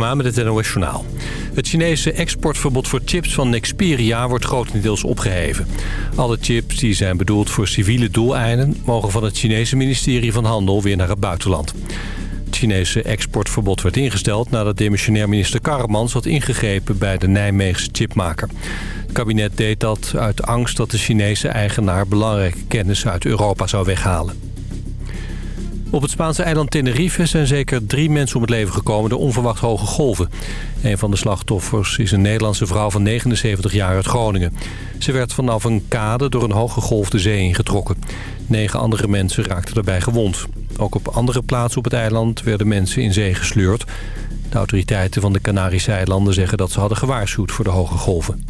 Met het NOS. Het Chinese exportverbod voor chips van Nexperia wordt grotendeels opgeheven. Alle chips die zijn bedoeld voor civiele doeleinden... mogen van het Chinese ministerie van Handel weer naar het buitenland. Het Chinese exportverbod werd ingesteld nadat demissionair minister Karremans had ingegrepen bij de Nijmeegse chipmaker. Het kabinet deed dat uit angst dat de Chinese eigenaar belangrijke kennis uit Europa zou weghalen. Op het Spaanse eiland Tenerife zijn zeker drie mensen om het leven gekomen door onverwacht hoge golven. Een van de slachtoffers is een Nederlandse vrouw van 79 jaar uit Groningen. Ze werd vanaf een kade door een hoge golf de zee ingetrokken. Negen andere mensen raakten daarbij gewond. Ook op andere plaatsen op het eiland werden mensen in zee gesleurd. De autoriteiten van de Canarische eilanden zeggen dat ze hadden gewaarschuwd voor de hoge golven.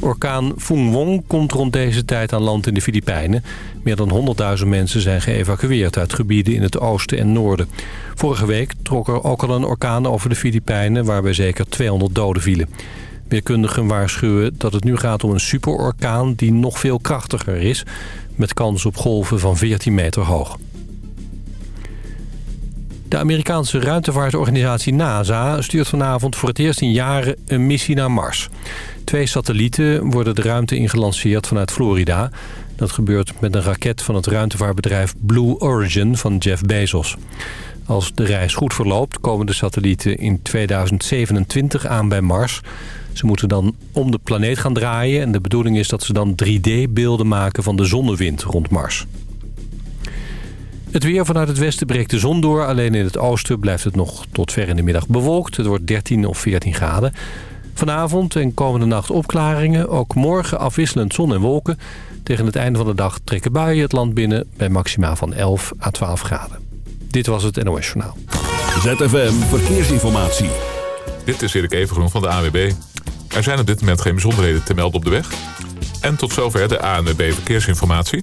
Orkaan Fung Wong komt rond deze tijd aan land in de Filipijnen. Meer dan 100.000 mensen zijn geëvacueerd uit gebieden in het oosten en noorden. Vorige week trok er ook al een orkaan over de Filipijnen... waarbij zeker 200 doden vielen. Weerkundigen waarschuwen dat het nu gaat om een superorkaan... die nog veel krachtiger is, met kans op golven van 14 meter hoog. De Amerikaanse ruimtevaartorganisatie NASA stuurt vanavond voor het eerst in jaren een missie naar Mars. Twee satellieten worden de ruimte ingelanceerd vanuit Florida. Dat gebeurt met een raket van het ruimtevaartbedrijf Blue Origin van Jeff Bezos. Als de reis goed verloopt komen de satellieten in 2027 aan bij Mars. Ze moeten dan om de planeet gaan draaien... en de bedoeling is dat ze dan 3D-beelden maken van de zonnewind rond Mars. Het weer vanuit het westen breekt de zon door. Alleen in het oosten blijft het nog tot ver in de middag bewolkt. Het wordt 13 of 14 graden. Vanavond en komende nacht opklaringen. Ook morgen afwisselend zon en wolken. Tegen het einde van de dag trekken buien het land binnen... bij maximaal van 11 à 12 graden. Dit was het NOS Journaal. ZFM Verkeersinformatie. Dit is Erik Evengroen van de AWB. Er zijn op dit moment geen bijzonderheden te melden op de weg. En tot zover de ANWB Verkeersinformatie.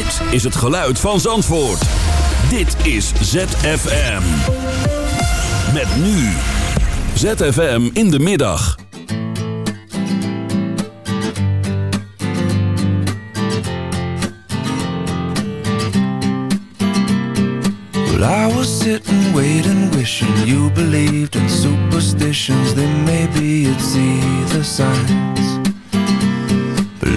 Dit is het geluid van Zandvoort. Dit is ZFM. Met nu. ZFM in de middag. Well, I was sitting, waiting, wishing you believed in superstitions. Then maybe you'd see the signs.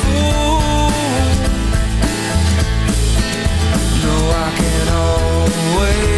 fool. No, I can always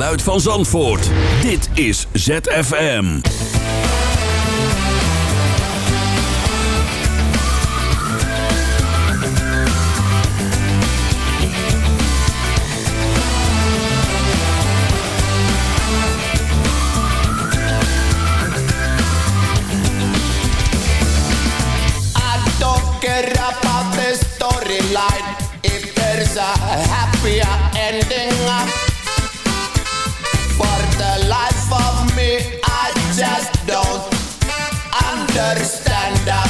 Geluid van Zandvoort. Dit is ZFM. Don't care about the storyline if there's a happier ending. Stand up.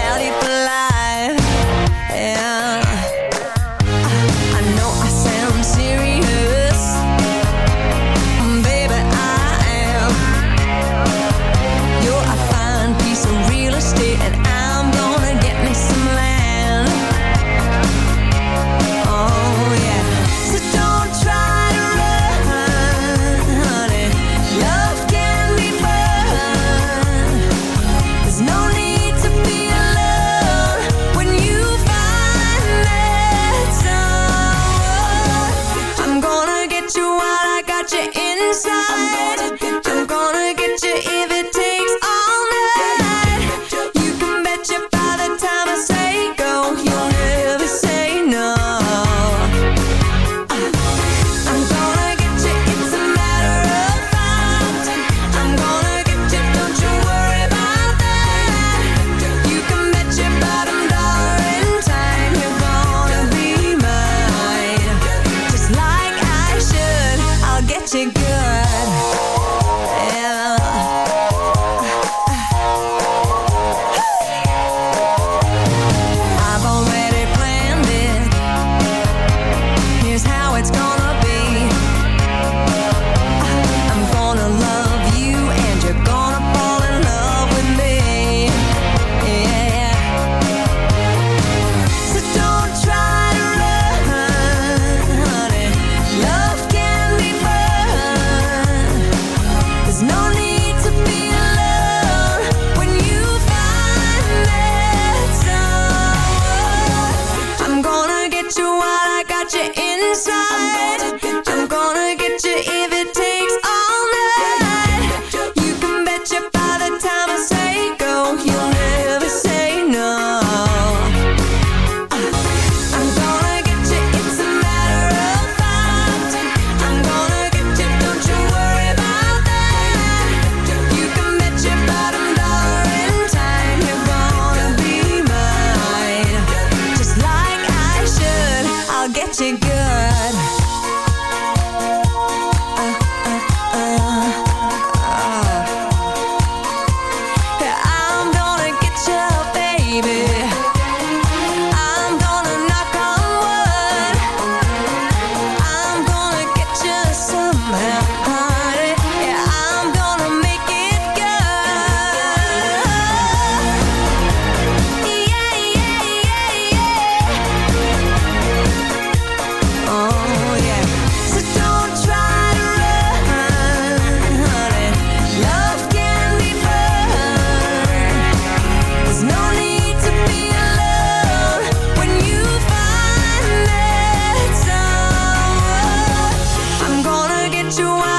you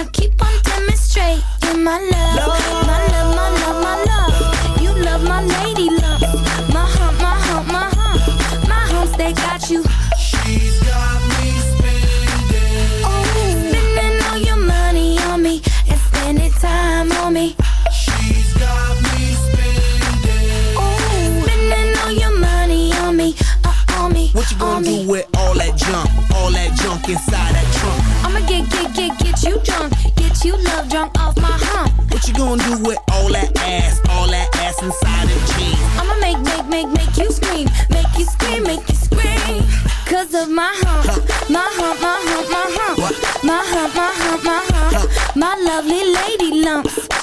Now keep on telling straight, my love. love.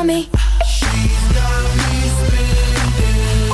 On me. She's got me spending.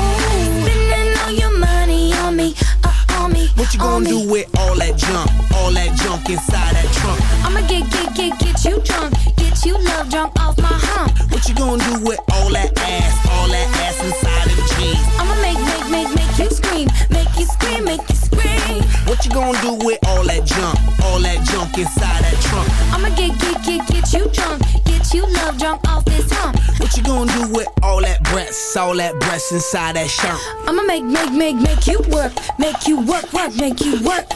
Spending all your money on me, uh, on me. What you gonna me. do with all that junk? All that junk inside that trunk? I'ma get, get, get, get you drunk, get you love drunk off my hump. What you gonna do with all that ass? All that ass inside them jeans? I'ma make, make, make, make you scream, make you scream, make you scream. What you gonna do with all that junk? All that junk inside that trunk? I'ma get, get, get, get you drunk, get you love drunk off this hump. What you gonna do with all that breasts? All that breasts inside that shirt? I'ma make, make, make, make you work, make you work, work, make you work.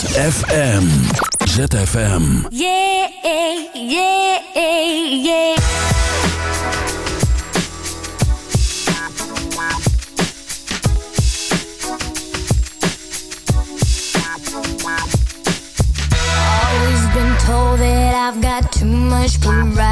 ZFM. ZFM. Yeah, yeah, yeah. Always been told that I've got too much pride.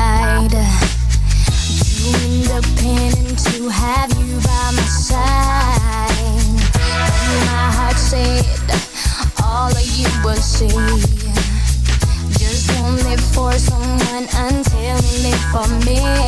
For me.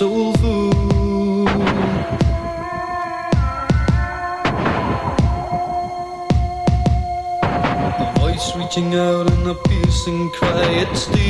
soul food. A voice reaching out in a piercing cry, it's the